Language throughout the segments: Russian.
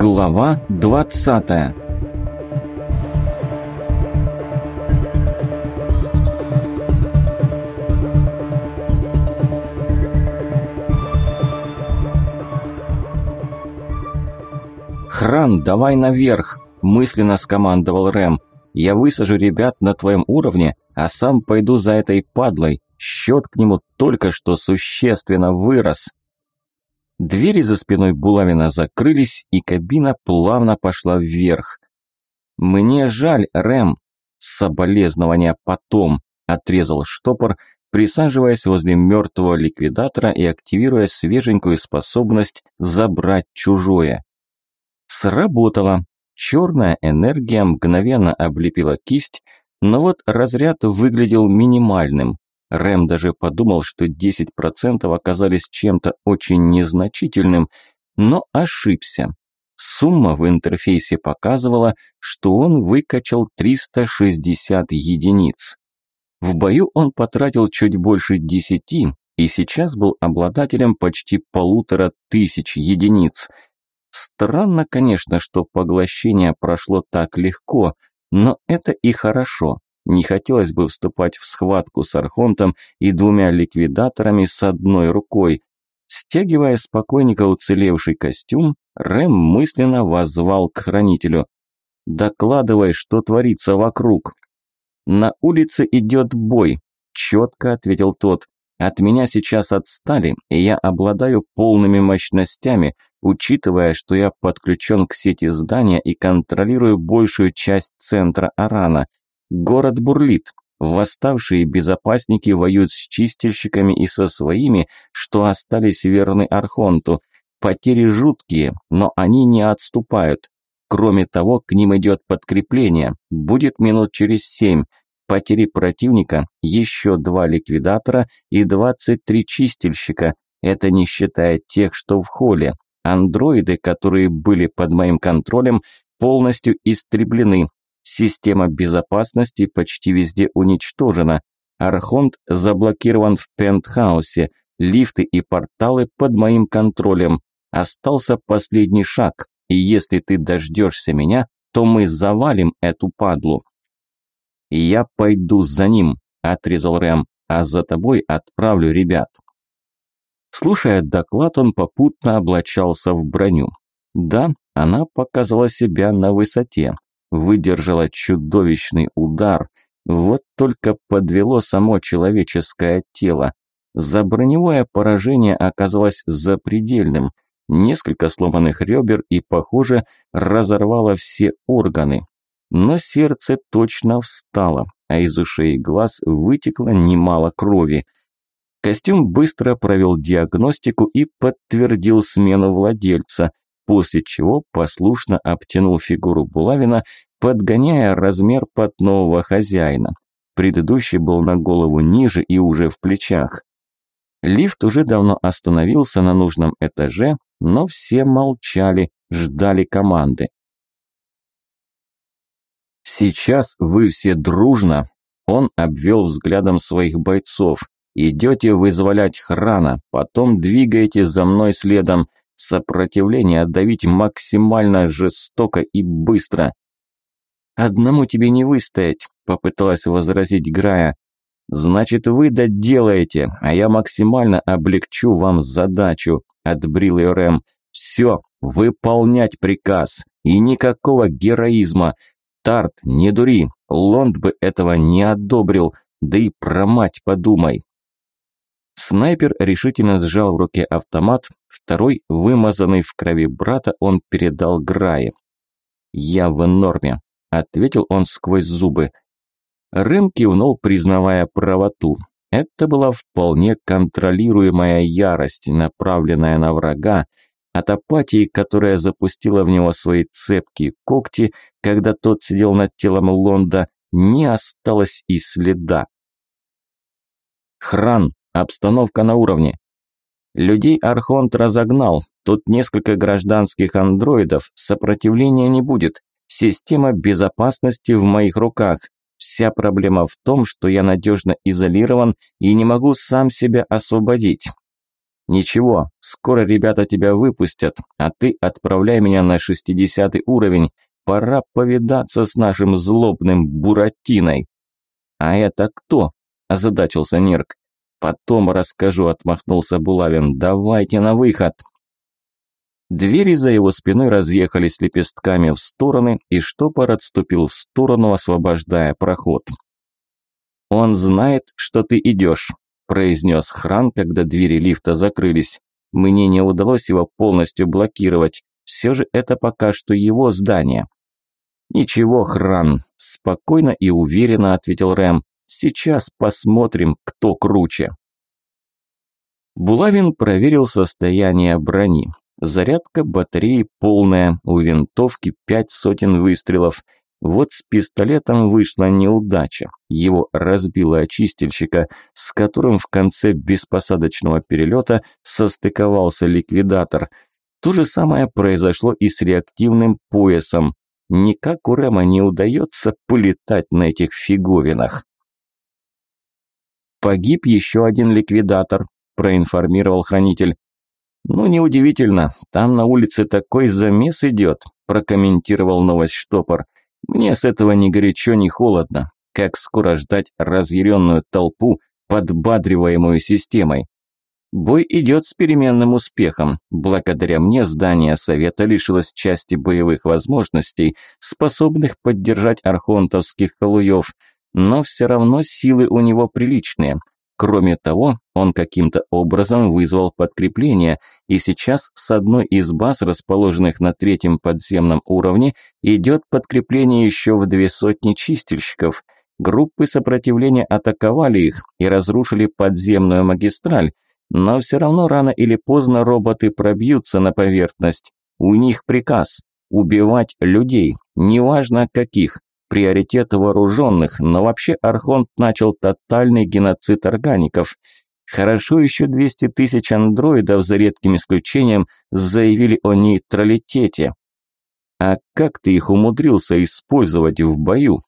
Глава 20. Хран, давай наверх, мысленно скомандовал Рэм. Я высажу ребят на твоем уровне, а сам пойду за этой падлой. Счет к нему только что существенно вырос. Двери за спиной Булавина закрылись, и кабина плавно пошла вверх. «Мне жаль, Рэм!» «Соболезнования потом!» – отрезал штопор, присаживаясь возле мертвого ликвидатора и активируя свеженькую способность забрать чужое. Сработало. Черная энергия мгновенно облепила кисть, но вот разряд выглядел минимальным. Рэм даже подумал, что 10% оказались чем-то очень незначительным, но ошибся. Сумма в интерфейсе показывала, что он выкачал 360 единиц. В бою он потратил чуть больше 10 и сейчас был обладателем почти полутора тысяч единиц. Странно, конечно, что поглощение прошло так легко, но это и хорошо. Не хотелось бы вступать в схватку с Архонтом и двумя ликвидаторами с одной рукой. Стягивая спокойненько уцелевший костюм, Рэм мысленно воззвал к хранителю. «Докладывай, что творится вокруг». «На улице идет бой», – четко ответил тот. «От меня сейчас отстали, и я обладаю полными мощностями, учитывая, что я подключен к сети здания и контролирую большую часть центра Арана – Город бурлит. Восставшие безопасники воюют с чистильщиками и со своими, что остались верны Архонту. Потери жуткие, но они не отступают. Кроме того, к ним идет подкрепление. Будет минут через семь. Потери противника – еще два ликвидатора и 23 чистильщика. Это не считая тех, что в холле. Андроиды, которые были под моим контролем, полностью истреблены, Система безопасности почти везде уничтожена. Архонт заблокирован в пентхаусе. Лифты и порталы под моим контролем. Остался последний шаг, и если ты дождешься меня, то мы завалим эту падлу. «Я пойду за ним», – отрезал Рэм, – «а за тобой отправлю ребят». Слушая доклад, он попутно облачался в броню. Да, она показала себя на высоте выдержала чудовищный удар. Вот только подвело само человеческое тело. Заброневое поражение оказалось запредельным. Несколько сломанных ребер и, похоже, разорвало все органы. Но сердце точно встало, а из ушей и глаз вытекло немало крови. Костюм быстро провел диагностику и подтвердил смену владельца после чего послушно обтянул фигуру булавина, подгоняя размер под нового хозяина. Предыдущий был на голову ниже и уже в плечах. Лифт уже давно остановился на нужном этаже, но все молчали, ждали команды. «Сейчас вы все дружно!» Он обвел взглядом своих бойцов. «Идете вызволять храна, потом двигаете за мной следом. Сопротивление отдавить максимально жестоко и быстро. «Одному тебе не выстоять», – попыталась возразить Грая. «Значит, вы доделаете, а я максимально облегчу вам задачу», – отбрил ее Рэм. «Все, выполнять приказ. И никакого героизма. Тарт, не дури, Лонд бы этого не одобрил. Да и про мать подумай». Снайпер решительно сжал в руке автомат, второй, вымазанный в крови брата, он передал Грае. «Я в норме», – ответил он сквозь зубы. Рэм кивнул, признавая правоту. Это была вполне контролируемая ярость, направленная на врага, от апатии, которая запустила в него свои цепкие когти, когда тот сидел над телом Лонда, не осталось и следа. «Хран!» Обстановка на уровне. Людей Архонт разогнал. Тут несколько гражданских андроидов. Сопротивления не будет. Система безопасности в моих руках. Вся проблема в том, что я надежно изолирован и не могу сам себя освободить. Ничего, скоро ребята тебя выпустят, а ты отправляй меня на 60 уровень. Пора повидаться с нашим злобным Буратиной. А это кто? озадачился Нерк. Потом расскажу, отмахнулся Булавин. Давайте на выход. Двери за его спиной разъехались лепестками в стороны, и штопор отступил в сторону, освобождая проход. «Он знает, что ты идешь», – произнес Хран, когда двери лифта закрылись. «Мне не удалось его полностью блокировать. Все же это пока что его здание». «Ничего, Хран», – спокойно и уверенно ответил Рэм. Сейчас посмотрим, кто круче. Булавин проверил состояние брони. Зарядка батареи полная, у винтовки пять сотен выстрелов. Вот с пистолетом вышла неудача. Его разбило очистильщика, с которым в конце беспосадочного перелета состыковался ликвидатор. То же самое произошло и с реактивным поясом. Никак у Рема не удается полетать на этих фиговинах. «Погиб еще один ликвидатор», – проинформировал хранитель. «Ну, неудивительно, там на улице такой замес идет», – прокомментировал новость штопор. «Мне с этого ни горячо, ни холодно. Как скоро ждать разъяренную толпу, подбадриваемую системой?» Бой идет с переменным успехом. Благодаря мне здание Совета лишилось части боевых возможностей, способных поддержать архонтовских халуев – но все равно силы у него приличные. Кроме того, он каким-то образом вызвал подкрепление, и сейчас с одной из баз, расположенных на третьем подземном уровне, идет подкрепление еще в две сотни чистильщиков. Группы сопротивления атаковали их и разрушили подземную магистраль, но все равно рано или поздно роботы пробьются на поверхность. У них приказ – убивать людей, неважно каких, приоритет вооруженных, но вообще Архонт начал тотальный геноцид органиков. Хорошо еще 200 тысяч андроидов, за редким исключением, заявили о нейтралитете. А как ты их умудрился использовать в бою?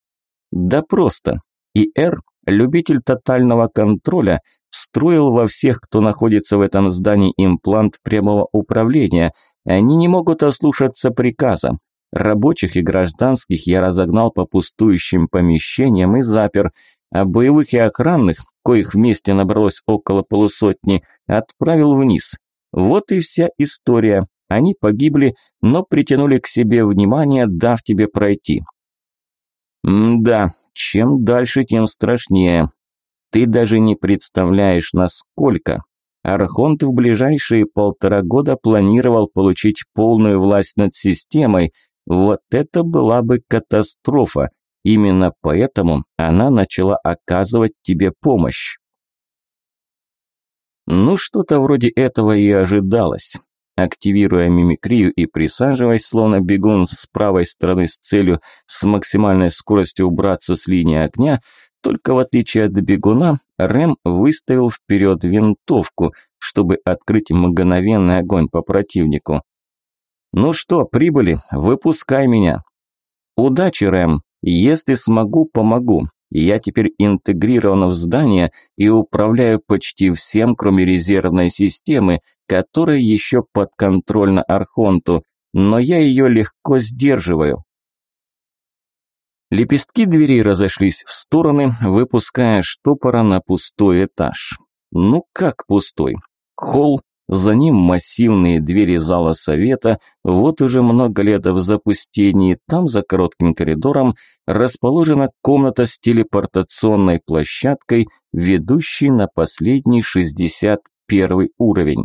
Да просто. И Р, любитель тотального контроля, встроил во всех, кто находится в этом здании, имплант прямого управления. Они не могут ослушаться приказа. Рабочих и гражданских я разогнал по пустующим помещениям и запер, а боевых и охранных, коих вместе набралось около полусотни, отправил вниз. Вот и вся история. Они погибли, но притянули к себе внимание, дав тебе пройти. Да, чем дальше, тем страшнее. Ты даже не представляешь, насколько. Архонт в ближайшие полтора года планировал получить полную власть над системой – вот это была бы катастрофа. Именно поэтому она начала оказывать тебе помощь. Ну, что-то вроде этого и ожидалось. Активируя мимикрию и присаживаясь, словно бегун с правой стороны с целью с максимальной скоростью убраться с линии огня, только в отличие от бегуна, Рэм выставил вперед винтовку, чтобы открыть мгновенный огонь по противнику. «Ну что, прибыли, выпускай меня!» «Удачи, Рэм! Если смогу, помогу. Я теперь интегрирован в здание и управляю почти всем, кроме резервной системы, которая еще подконтрольна Архонту, но я ее легко сдерживаю». Лепестки двери разошлись в стороны, выпуская штопора на пустой этаж. Ну как пустой? Холл, за ним массивные двери зала совета, вот уже много лет в запустении, там за коротким коридором расположена комната с телепортационной площадкой, ведущей на последний 61 уровень.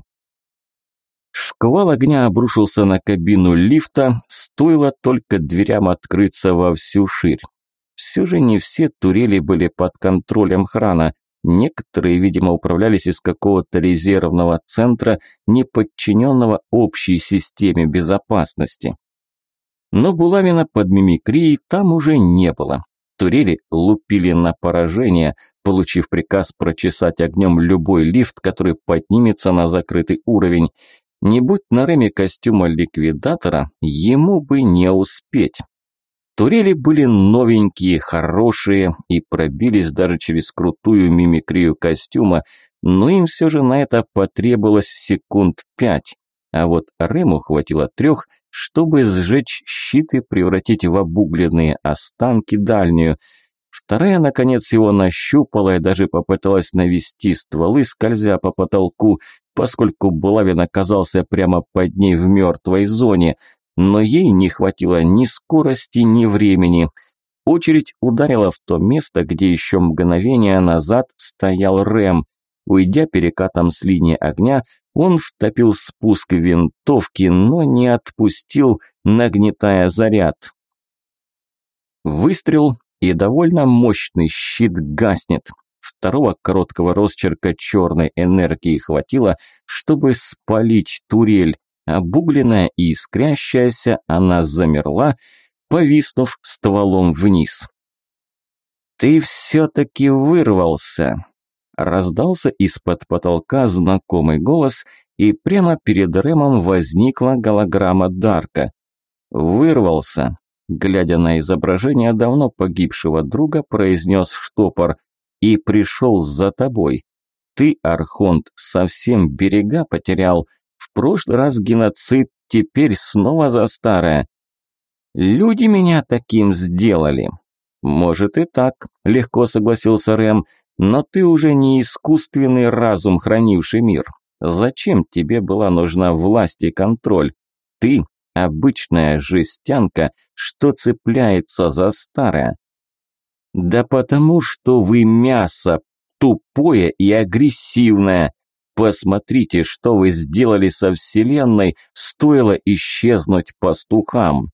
Шквал огня обрушился на кабину лифта, стоило только дверям открыться во всю ширь. Все же не все турели были под контролем храна, Некоторые, видимо, управлялись из какого-то резервного центра, не подчиненного общей системе безопасности. Но Булавина под мимикрией там уже не было. Турели лупили на поражение, получив приказ прочесать огнем любой лифт, который поднимется на закрытый уровень. Не будь на Реме костюма ликвидатора, ему бы не успеть. Турели были новенькие, хорошие и пробились даже через крутую мимикрию костюма, но им все же на это потребовалось секунд пять. А вот Рэму хватило трех, чтобы сжечь щит и превратить в обугленные останки дальнюю. Вторая, наконец, его нащупала и даже попыталась навести стволы, скользя по потолку, поскольку Булавин оказался прямо под ней в мертвой зоне – но ей не хватило ни скорости, ни времени. Очередь ударила в то место, где еще мгновение назад стоял Рэм. Уйдя перекатом с линии огня, он втопил спуск винтовки, но не отпустил, нагнетая заряд. Выстрел, и довольно мощный щит гаснет. Второго короткого росчерка черной энергии хватило, чтобы спалить турель. Обугленная и искрящаяся, она замерла, повиснув стволом вниз. «Ты все-таки вырвался!» Раздался из-под потолка знакомый голос, и прямо перед Рэмом возникла голограмма Дарка. «Вырвался!» Глядя на изображение давно погибшего друга, произнес штопор «И пришел за тобой. Ты, Архонт, совсем берега потерял!» В прошлый раз геноцид, теперь снова за старое. Люди меня таким сделали. Может и так, легко согласился Рэм, но ты уже не искусственный разум, хранивший мир. Зачем тебе была нужна власть и контроль? Ты – обычная жестянка, что цепляется за старое. Да потому, что вы мясо, тупое и агрессивное, Посмотрите, что вы сделали со Вселенной, стоило исчезнуть пастухам.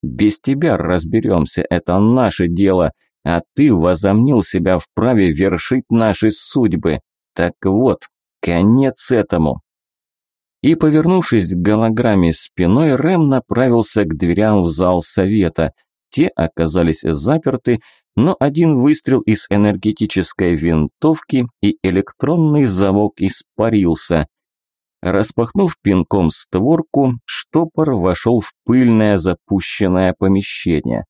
Без тебя разберемся, это наше дело, а ты возомнил себя вправе вершить наши судьбы. Так вот, конец этому. И, повернувшись к голограмме спиной, Рэм направился к дверям в зал совета. Те оказались заперты, но один выстрел из энергетической винтовки и электронный замок испарился. Распахнув пинком створку, штопор вошел в пыльное запущенное помещение.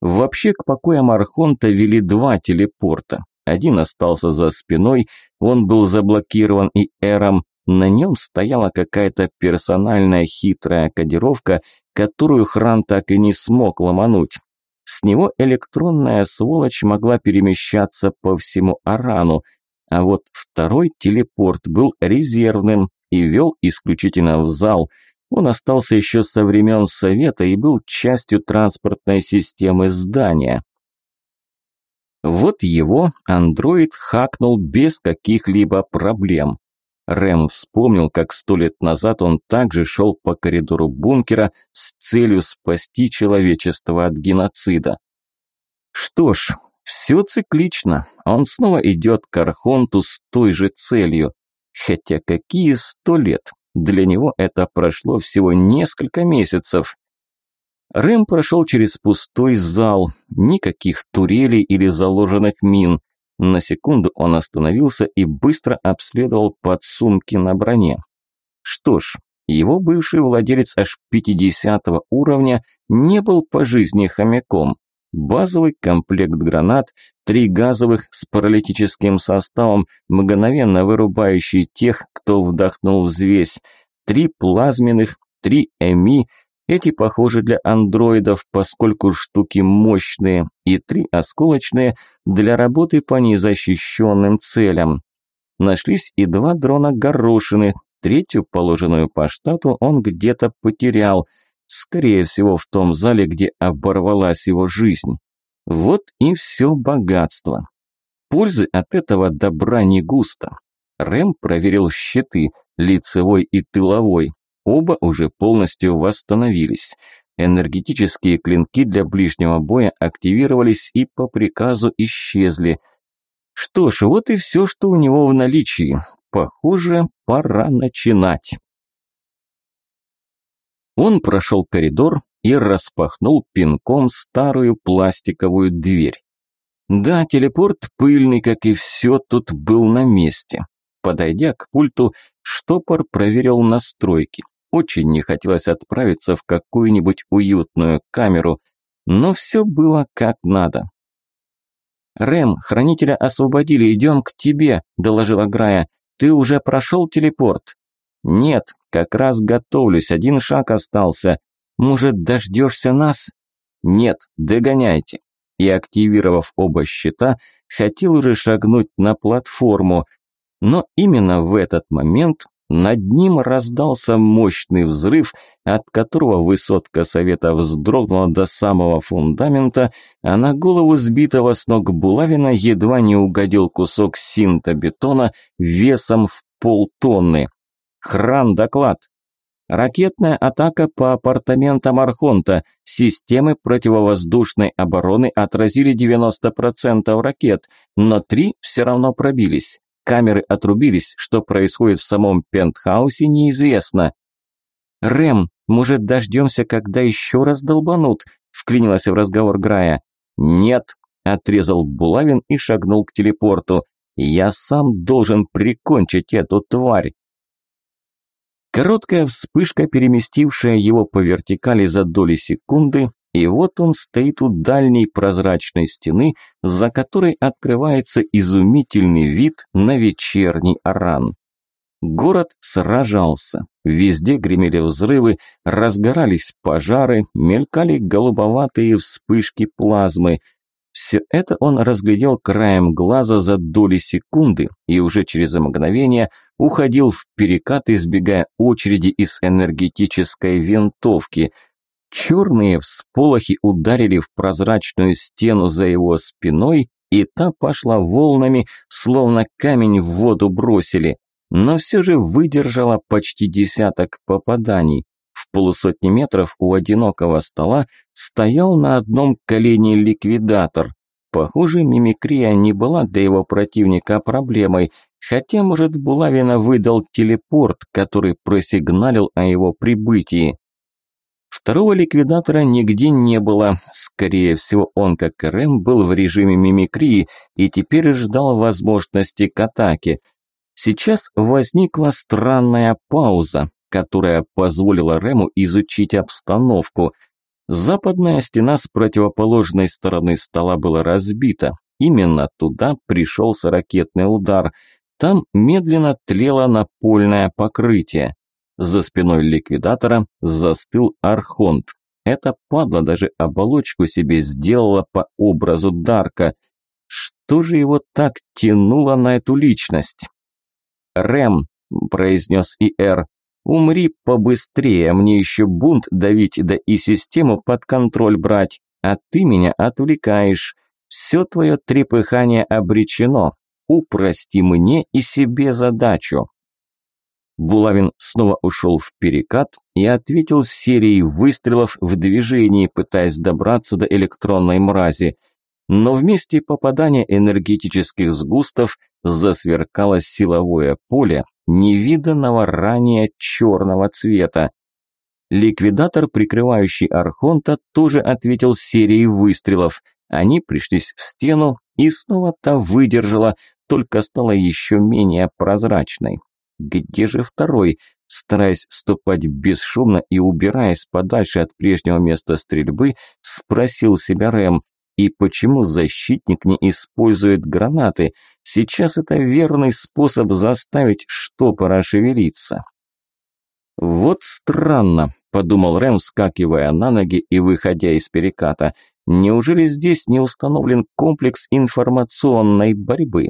Вообще к покоям Архонта вели два телепорта. Один остался за спиной, он был заблокирован и Эром, на нем стояла какая-то персональная хитрая кодировка, которую Хран так и не смог ломануть. С него электронная сволочь могла перемещаться по всему Арану, а вот второй телепорт был резервным и вел исключительно в зал. Он остался еще со времен Совета и был частью транспортной системы здания. Вот его андроид хакнул без каких-либо проблем. Рэм вспомнил, как сто лет назад он также шел по коридору бункера с целью спасти человечество от геноцида. Что ж, все циклично. Он снова идет к Архонту с той же целью. Хотя какие сто лет? Для него это прошло всего несколько месяцев. Рэм прошел через пустой зал. Никаких турелей или заложенных мин. На секунду он остановился и быстро обследовал подсумки на броне. Что ж, его бывший владелец аж 50 уровня не был по жизни хомяком. Базовый комплект гранат, три газовых с паралитическим составом, мгновенно вырубающий тех, кто вдохнул взвесь, три плазменных, три ЭМИ эти похожи для андроидов, поскольку штуки мощные, и три осколочные для работы по незащищенным целям. Нашлись и два дрона горошины, третью, положенную по штату, он где-то потерял, скорее всего в том зале, где оборвалась его жизнь. Вот и все богатство. Пользы от этого добра не густо. Рэм проверил щиты, лицевой и тыловой. Оба уже полностью восстановились. Энергетические клинки для ближнего боя активировались и по приказу исчезли. Что ж, вот и все, что у него в наличии. Похоже, пора начинать. Он прошел коридор и распахнул пинком старую пластиковую дверь. Да, телепорт пыльный, как и все, тут был на месте. Подойдя к пульту, штопор проверил настройки. Очень не хотелось отправиться в какую-нибудь уютную камеру, но все было как надо. «Рэм, хранителя освободили, идем к тебе», – доложила Грая. «Ты уже прошел телепорт?» «Нет, как раз готовлюсь, один шаг остался. Может, дождешься нас?» «Нет, догоняйте». И активировав оба щита, хотел уже шагнуть на платформу. Но именно в этот момент над ним раздался мощный взрыв, от которого высотка совета вздрогнула до самого фундамента, а на голову сбитого с ног булавина едва не угодил кусок синтобетона весом в полтонны. Хран доклад. Ракетная атака по апартаментам Архонта. Системы противовоздушной обороны отразили 90% ракет, но три все равно пробились камеры отрубились, что происходит в самом пентхаусе, неизвестно. «Рэм, может, дождемся, когда еще раз долбанут?» – вклинилась в разговор Грая. «Нет», – отрезал Булавин и шагнул к телепорту. «Я сам должен прикончить эту тварь!» Короткая вспышка, переместившая его по вертикали за доли секунды, и вот он стоит у дальней прозрачной стены, за которой открывается изумительный вид на вечерний Аран. Город сражался. Везде гремели взрывы, разгорались пожары, мелькали голубоватые вспышки плазмы. Все это он разглядел краем глаза за доли секунды и уже через мгновение уходил в перекат, избегая очереди из энергетической винтовки – Черные всполохи ударили в прозрачную стену за его спиной, и та пошла волнами, словно камень в воду бросили, но все же выдержала почти десяток попаданий. В полусотни метров у одинокого стола стоял на одном колене ликвидатор. Похоже, мимикрия не была для его противника проблемой, хотя, может, Булавина выдал телепорт, который просигналил о его прибытии. Второго ликвидатора нигде не было. Скорее всего, он, как и Рэм, был в режиме мимикрии и теперь ждал возможности к атаке. Сейчас возникла странная пауза, которая позволила Рэму изучить обстановку. Западная стена с противоположной стороны стола была разбита. Именно туда пришелся ракетный удар. Там медленно тлело напольное покрытие. За спиной ликвидатора застыл Архонт. Эта падла даже оболочку себе сделала по образу Дарка. Что же его так тянуло на эту личность? «Рэм», – произнес И.Р., – «умри побыстрее, мне еще бунт давить, да и систему под контроль брать, а ты меня отвлекаешь. Все твое трепыхание обречено, упрости мне и себе задачу». Булавин снова ушел в перекат и ответил серией выстрелов в движении, пытаясь добраться до электронной мрази. Но вместе попадания энергетических сгустов засверкало силовое поле невиданного ранее черного цвета. Ликвидатор, прикрывающий Архонта, тоже ответил серией выстрелов. Они пришлись в стену, и снова та выдержала, только стала еще менее прозрачной. Где же второй? Стараясь ступать бесшумно и убираясь подальше от прежнего места стрельбы, спросил себя Рэм. И почему защитник не использует гранаты? Сейчас это верный способ заставить штопора шевелиться. «Вот странно», – подумал Рэм, вскакивая на ноги и выходя из переката. «Неужели здесь не установлен комплекс информационной борьбы?»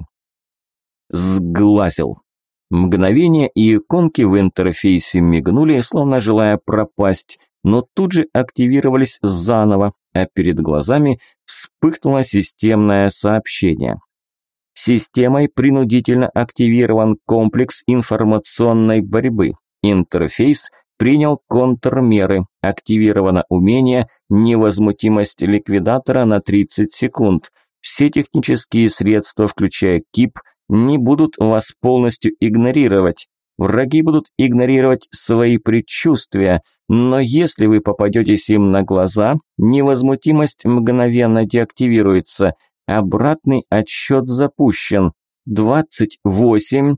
Сглазил. Мгновение и иконки в интерфейсе мигнули, словно желая пропасть, но тут же активировались заново, а перед глазами вспыхнуло системное сообщение. Системой принудительно активирован комплекс информационной борьбы. Интерфейс принял контрмеры. Активировано умение «Невозмутимость ликвидатора» на 30 секунд. Все технические средства, включая КИП, не будут вас полностью игнорировать. Враги будут игнорировать свои предчувствия, но если вы попадетесь им на глаза, невозмутимость мгновенно деактивируется. Обратный отсчет запущен. 28.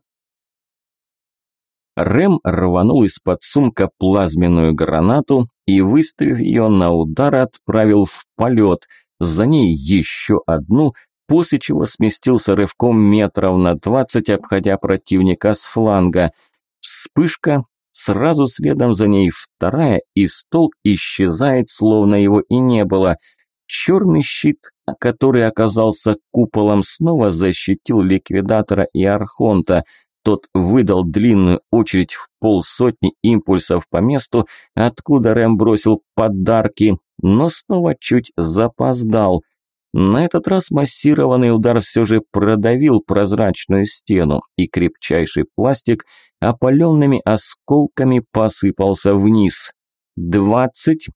Рэм рванул из-под сумка плазменную гранату и, выставив ее на удар, отправил в полет. За ней еще одну, после чего сместился рывком метров на 20, обходя противника с фланга. Вспышка, сразу следом за ней вторая, и стол исчезает, словно его и не было. Черный щит, который оказался куполом, снова защитил ликвидатора и архонта. Тот выдал длинную очередь в полсотни импульсов по месту, откуда Рэм бросил подарки, но снова чуть запоздал – на этот раз массированный удар все же продавил прозрачную стену, и крепчайший пластик опаленными осколками посыпался вниз. «Двадцать!»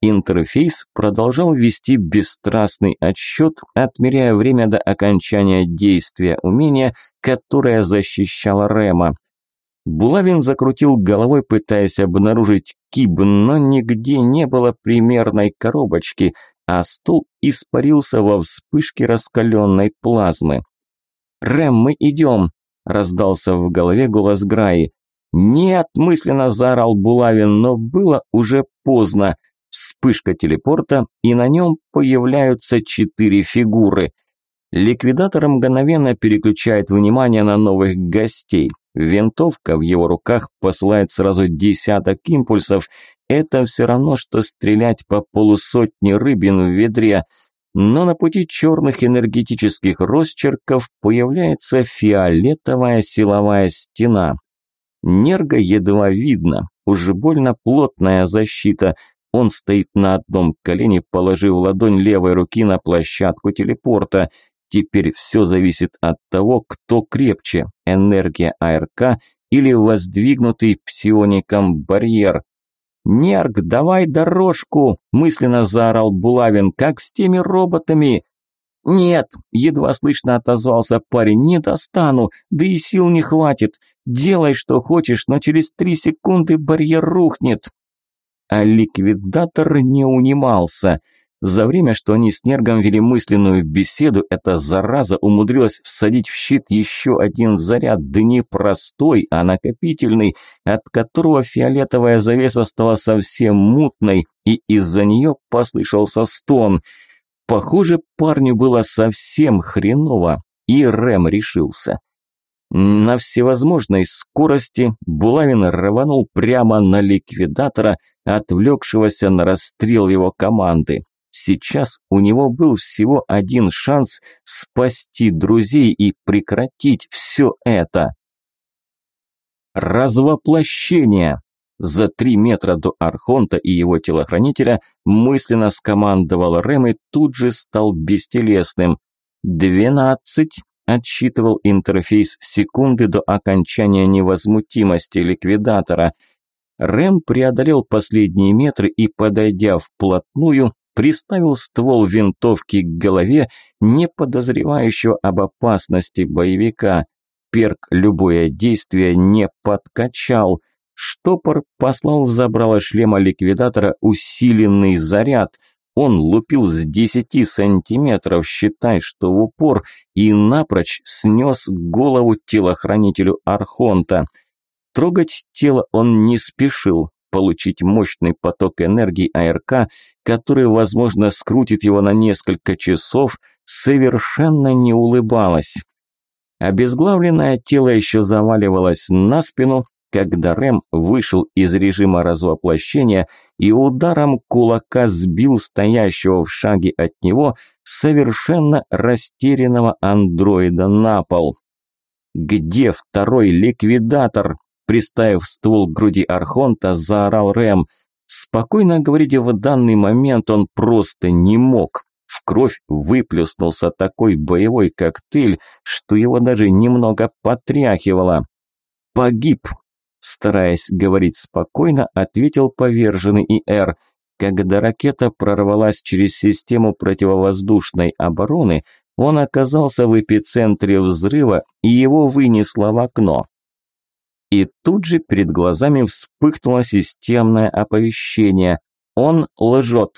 Интерфейс продолжал вести бесстрастный отсчет, отмеряя время до окончания действия умения, которое защищало Рема. Булавин закрутил головой, пытаясь обнаружить киб, но нигде не было примерной коробочки – а стул испарился во вспышке раскаленной плазмы. «Рэм, мы идем!» – раздался в голове голос Граи. «Нет!» – мысленно заорал Булавин, но было уже поздно. Вспышка телепорта, и на нем появляются четыре фигуры. Ликвидатор мгновенно переключает внимание на новых гостей. Винтовка в его руках посылает сразу десяток импульсов – это все равно, что стрелять по полусотне рыбин в ведре, но на пути черных энергетических росчерков появляется фиолетовая силовая стена. Нерга едва видно, уже больно плотная защита. Он стоит на одном колене, положив ладонь левой руки на площадку телепорта. Теперь все зависит от того, кто крепче – энергия АРК или воздвигнутый псиоником барьер – «Нерк, давай дорожку!» – мысленно заорал Булавин. «Как с теми роботами!» «Нет!» – едва слышно отозвался парень. «Не достану! Да и сил не хватит! Делай, что хочешь, но через три секунды барьер рухнет!» А ликвидатор не унимался – за время, что они с Нергом вели мысленную беседу, эта зараза умудрилась всадить в щит еще один заряд, да не простой, а накопительный, от которого фиолетовая завеса стала совсем мутной, и из-за нее послышался стон. Похоже, парню было совсем хреново, и Рэм решился. На всевозможной скорости Булавин рванул прямо на ликвидатора, отвлекшегося на расстрел его команды. Сейчас у него был всего один шанс спасти друзей и прекратить все это. Развоплощение. За три метра до Архонта и его телохранителя мысленно скомандовал Рэм и тут же стал бестелесным. «Двенадцать», – отсчитывал интерфейс секунды до окончания невозмутимости ликвидатора. Рэм преодолел последние метры и, подойдя вплотную, приставил ствол винтовки к голове не подозревающего об опасности боевика. Перк любое действие не подкачал. Штопор послал в забрало шлема ликвидатора усиленный заряд. Он лупил с 10 сантиметров, считай, что в упор, и напрочь снес голову телохранителю Архонта. Трогать тело он не спешил, получить мощный поток энергии АРК, который, возможно, скрутит его на несколько часов, совершенно не улыбалась. Обезглавленное тело еще заваливалось на спину, когда Рэм вышел из режима развоплощения и ударом кулака сбил стоящего в шаге от него совершенно растерянного андроида на пол. «Где второй ликвидатор?» Приставив ствол к груди Архонта, заорал Рэм. Спокойно говорить в данный момент он просто не мог. В кровь выплеснулся такой боевой коктейль, что его даже немного потряхивало. «Погиб!» Стараясь говорить спокойно, ответил поверженный ИР. Когда ракета прорвалась через систему противовоздушной обороны, он оказался в эпицентре взрыва и его вынесло в окно. И тут же перед глазами вспыхнуло системное оповещение. Он лжет.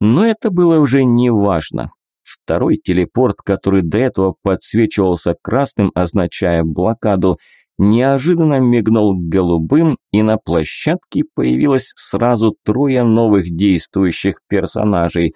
Но это было уже не важно. Второй телепорт, который до этого подсвечивался красным, означая блокаду, неожиданно мигнул голубым, и на площадке появилось сразу трое новых действующих персонажей.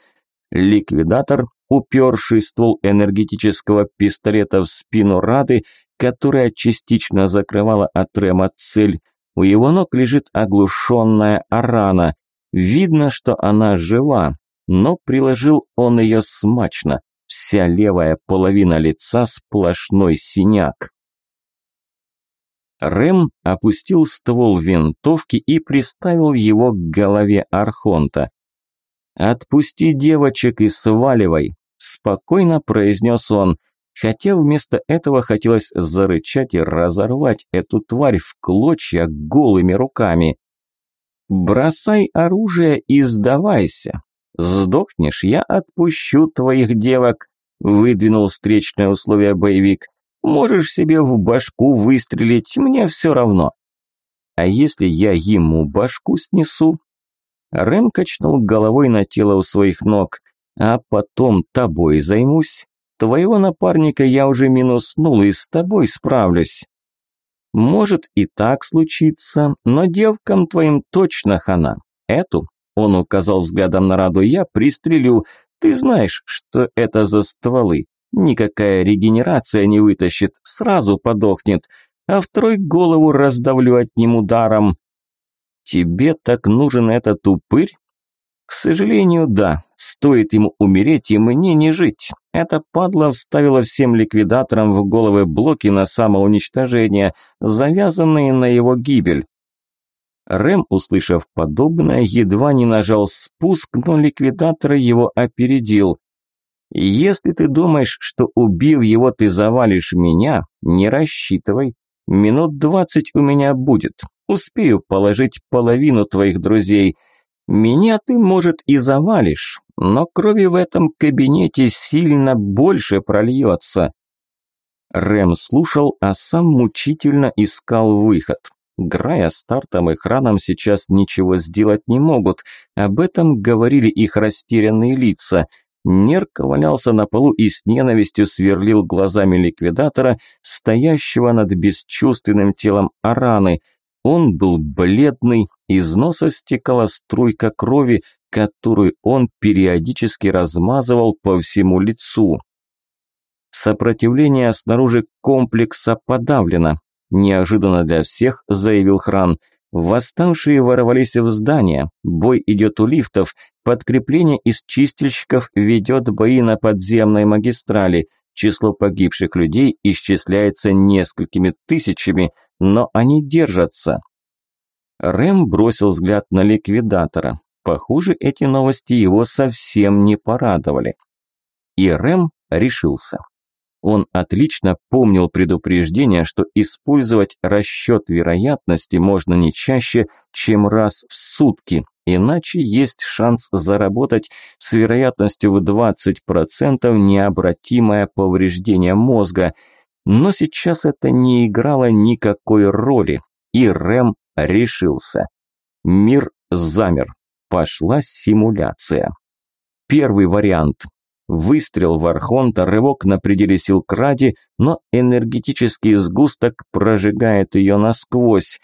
Ликвидатор, уперший ствол энергетического пистолета в спину Рады, которая частично закрывала от Рема цель. У его ног лежит оглушенная арана. Видно, что она жива, но приложил он ее смачно. Вся левая половина лица сплошной синяк. Рэм опустил ствол винтовки и приставил его к голове Архонта. «Отпусти девочек и сваливай», – спокойно произнес он – Хотя вместо этого хотелось зарычать и разорвать эту тварь в клочья голыми руками. «Бросай оружие и сдавайся. Сдохнешь, я отпущу твоих девок», – выдвинул встречное условие боевик. «Можешь себе в башку выстрелить, мне все равно». «А если я ему башку снесу?» Рэм качнул головой на тело у своих ног. «А потом тобой займусь». Твоего напарника я уже минуснул и с тобой справлюсь. Может и так случиться, но девкам твоим точно хана. Эту, он указал взглядом на Раду, я пристрелю. Ты знаешь, что это за стволы. Никакая регенерация не вытащит, сразу подохнет. А второй голову раздавлю одним ударом. Тебе так нужен этот упырь? К сожалению, да. Стоит ему умереть, и мне не жить. Эта падла вставила всем ликвидаторам в головы блоки на самоуничтожение, завязанные на его гибель. Рэм, услышав подобное, едва не нажал спуск, но ликвидатор его опередил. «Если ты думаешь, что убив его ты завалишь меня, не рассчитывай. Минут двадцать у меня будет. Успею положить половину твоих друзей». Меня ты, может, и завалишь, но крови в этом кабинете сильно больше прольется. Рэм слушал, а сам мучительно искал выход. Грая стартом и храном сейчас ничего сделать не могут. Об этом говорили их растерянные лица. Нерк валялся на полу и с ненавистью сверлил глазами ликвидатора, стоящего над бесчувственным телом Араны. Он был бледный, из носа стекала струйка крови, которую он периодически размазывал по всему лицу. Сопротивление снаружи комплекса подавлено, неожиданно для всех, заявил Хран. Восставшие ворвались в здание, бой идет у лифтов, подкрепление из чистильщиков ведет бои на подземной магистрали, число погибших людей исчисляется несколькими тысячами, но они держатся. Рэм бросил взгляд на ликвидатора. Похоже, эти новости его совсем не порадовали. И Рэм решился. Он отлично помнил предупреждение, что использовать расчет вероятности можно не чаще, чем раз в сутки, иначе есть шанс заработать с вероятностью в 20% необратимое повреждение мозга – но сейчас это не играло никакой роли, и Рэм решился. Мир замер. Пошла симуляция. Первый вариант. Выстрел в Архонта, рывок на пределе сил кради, но энергетический сгусток прожигает ее насквозь.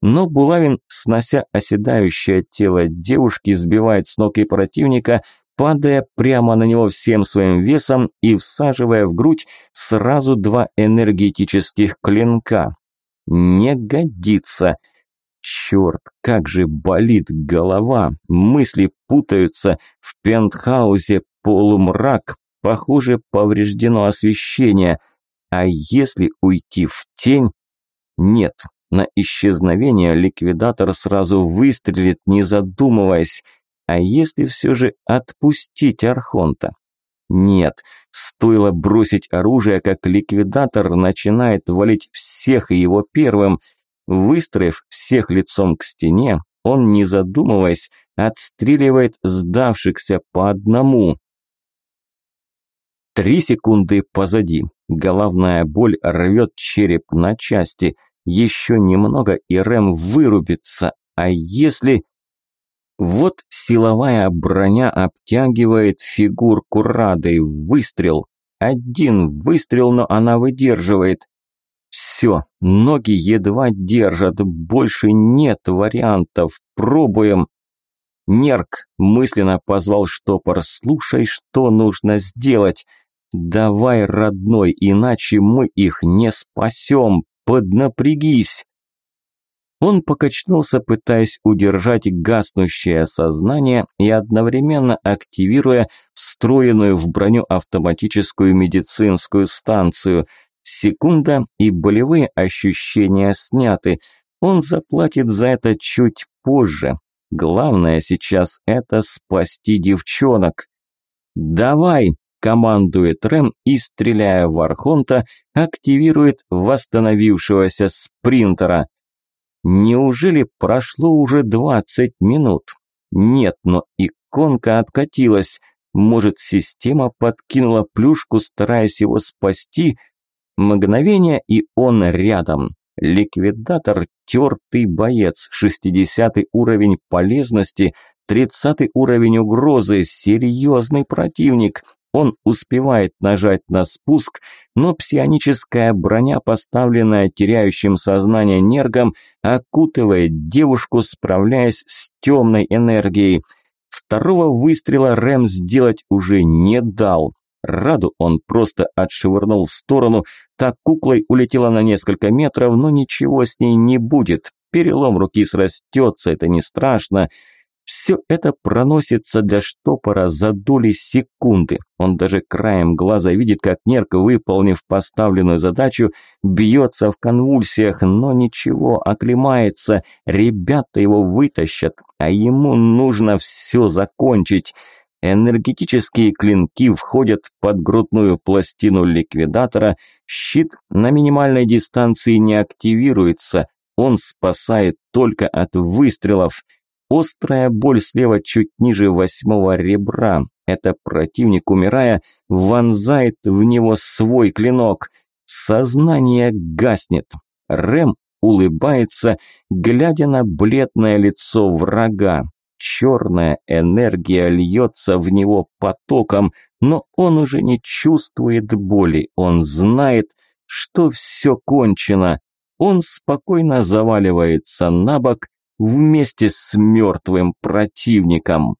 Но Булавин, снося оседающее тело девушки, сбивает с ног и противника – падая прямо на него всем своим весом и всаживая в грудь сразу два энергетических клинка. Не годится. Черт, как же болит голова, мысли путаются, в пентхаусе полумрак, похоже, повреждено освещение. А если уйти в тень? Нет, на исчезновение ликвидатор сразу выстрелит, не задумываясь. А если все же отпустить Архонта? Нет, стоило бросить оружие, как ликвидатор начинает валить всех его первым. Выстроив всех лицом к стене, он, не задумываясь, отстреливает сдавшихся по одному. Три секунды позади. Головная боль рвет череп на части. Еще немного, и Рэм вырубится. А если... Вот силовая броня обтягивает фигурку Радой. Выстрел. Один выстрел, но она выдерживает. Все, ноги едва держат, больше нет вариантов. Пробуем. Нерк мысленно позвал штопор. Слушай, что нужно сделать. Давай, родной, иначе мы их не спасем. Поднапрягись. Он покачнулся, пытаясь удержать гаснущее сознание и одновременно активируя встроенную в броню автоматическую медицинскую станцию. Секунда, и болевые ощущения сняты. Он заплатит за это чуть позже. Главное сейчас это спасти девчонок. «Давай!» – командует Рэм и, стреляя в Архонта, активирует восстановившегося спринтера – Неужели прошло уже 20 минут? Нет, но иконка откатилась. Может, система подкинула плюшку, стараясь его спасти? Мгновение, и он рядом. Ликвидатор – тертый боец, 60 уровень полезности, 30 уровень угрозы, серьезный противник – он успевает нажать на спуск, но псионическая броня, поставленная теряющим сознание нергом, окутывает девушку, справляясь с темной энергией. Второго выстрела Рэм сделать уже не дал. Раду он просто отшвырнул в сторону, так куклой улетела на несколько метров, но ничего с ней не будет. Перелом руки срастется, это не страшно. Все это проносится для штопора за доли секунды. Он даже краем глаза видит, как нерк, выполнив поставленную задачу, бьется в конвульсиях, но ничего, оклемается. Ребята его вытащат, а ему нужно все закончить. Энергетические клинки входят под грудную пластину ликвидатора, щит на минимальной дистанции не активируется, он спасает только от выстрелов – Острая боль слева чуть ниже восьмого ребра. Это противник, умирая, вонзает в него свой клинок. Сознание гаснет. Рэм улыбается, глядя на бледное лицо врага. Черная энергия льется в него потоком, но он уже не чувствует боли. Он знает, что все кончено. Он спокойно заваливается на бок вместе с мертвым противником.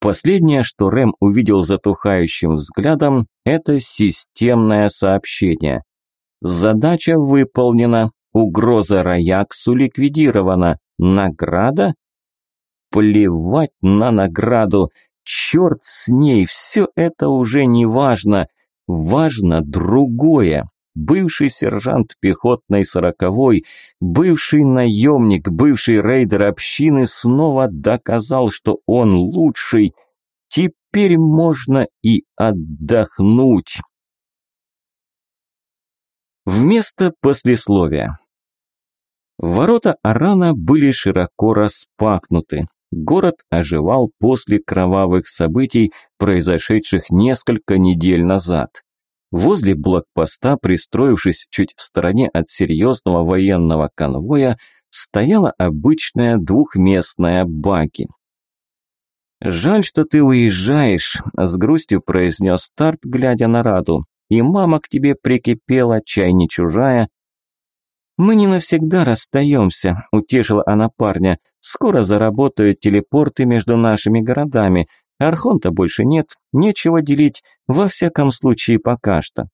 Последнее, что Рэм увидел затухающим взглядом, это системное сообщение. Задача выполнена, угроза Раяксу ликвидирована, награда? Плевать на награду, черт с ней, все это уже не важно, важно другое бывший сержант пехотной сороковой, бывший наемник, бывший рейдер общины снова доказал, что он лучший. Теперь можно и отдохнуть. Вместо послесловия. Ворота Арана были широко распахнуты. Город оживал после кровавых событий, произошедших несколько недель назад. Возле блокпоста, пристроившись чуть в стороне от серьезного военного конвоя, стояла обычная двухместная баги. «Жаль, что ты уезжаешь», – с грустью произнес Тарт, глядя на Раду. «И мама к тебе прикипела, чай не чужая». «Мы не навсегда расстаемся», – утешила она парня. «Скоро заработают телепорты между нашими городами. Архонта больше нет, нечего делить, во всяком случае пока что.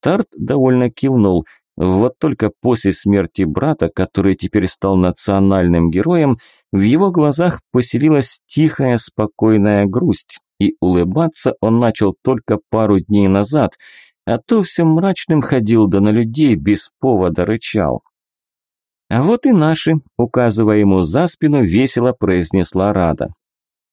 Тарт довольно кивнул. Вот только после смерти брата, который теперь стал национальным героем, в его глазах поселилась тихая, спокойная грусть, и улыбаться он начал только пару дней назад, а то все мрачным ходил да на людей без повода рычал. «А вот и наши», – указывая ему за спину, весело произнесла Рада.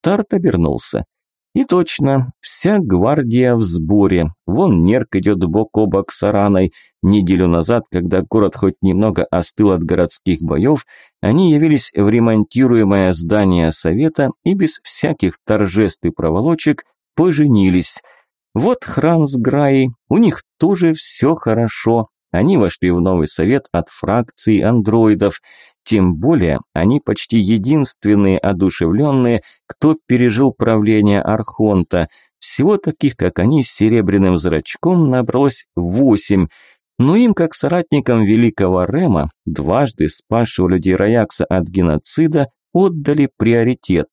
Тарт обернулся. И точно, вся гвардия в сборе. Вон Нерк идет бок о бок с Араной. Неделю назад, когда город хоть немного остыл от городских боев, они явились в ремонтируемое здание совета и без всяких торжеств и проволочек поженились. Вот Хран с у них тоже все хорошо. Они вошли в новый совет от фракции андроидов. Тем более они почти единственные одушевленные, кто пережил правление Архонта. Всего таких, как они, с серебряным зрачком набралось восемь. Но им, как соратникам великого Рема, дважды спасшего людей Раякса от геноцида, отдали приоритет.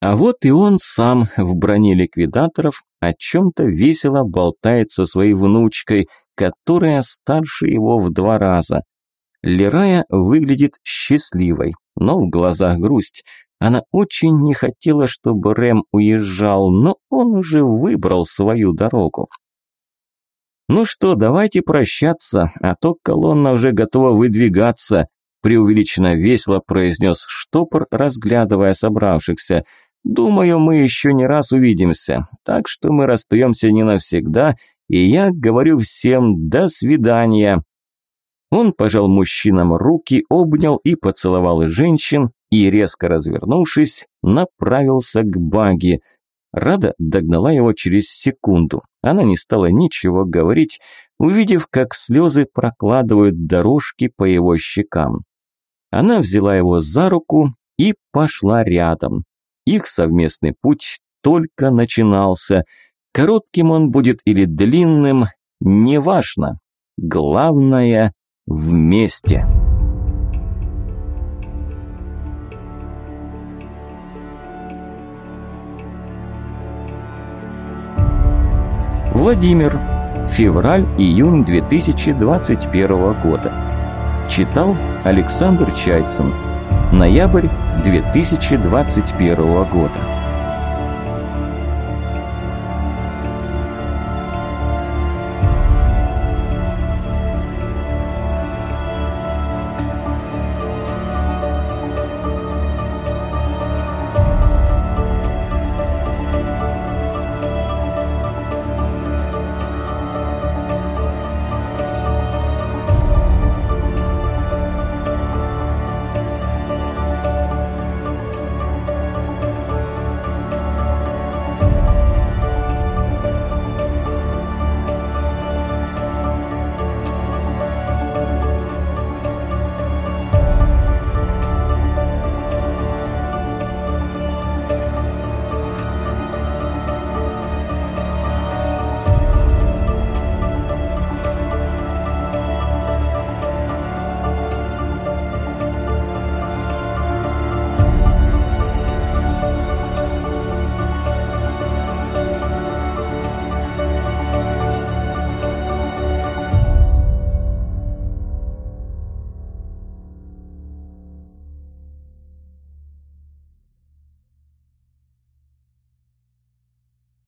А вот и он сам в броне ликвидаторов о чем-то весело болтает со своей внучкой, которая старше его в два раза. Лерая выглядит счастливой, но в глазах грусть. Она очень не хотела, чтобы Рэм уезжал, но он уже выбрал свою дорогу. «Ну что, давайте прощаться, а то колонна уже готова выдвигаться», преувеличенно весело произнес штопор, разглядывая собравшихся. «Думаю, мы еще не раз увидимся, так что мы расстаемся не навсегда, и я говорю всем «до свидания». Он пожал мужчинам руки, обнял и поцеловал женщин и, резко развернувшись, направился к баге. Рада догнала его через секунду. Она не стала ничего говорить, увидев, как слезы прокладывают дорожки по его щекам. Она взяла его за руку и пошла рядом. Их совместный путь только начинался. Коротким он будет или длинным, неважно. Главное вместе. Владимир. Февраль-июнь 2021 года. Читал Александр Чайцин. Ноябрь 2021 года.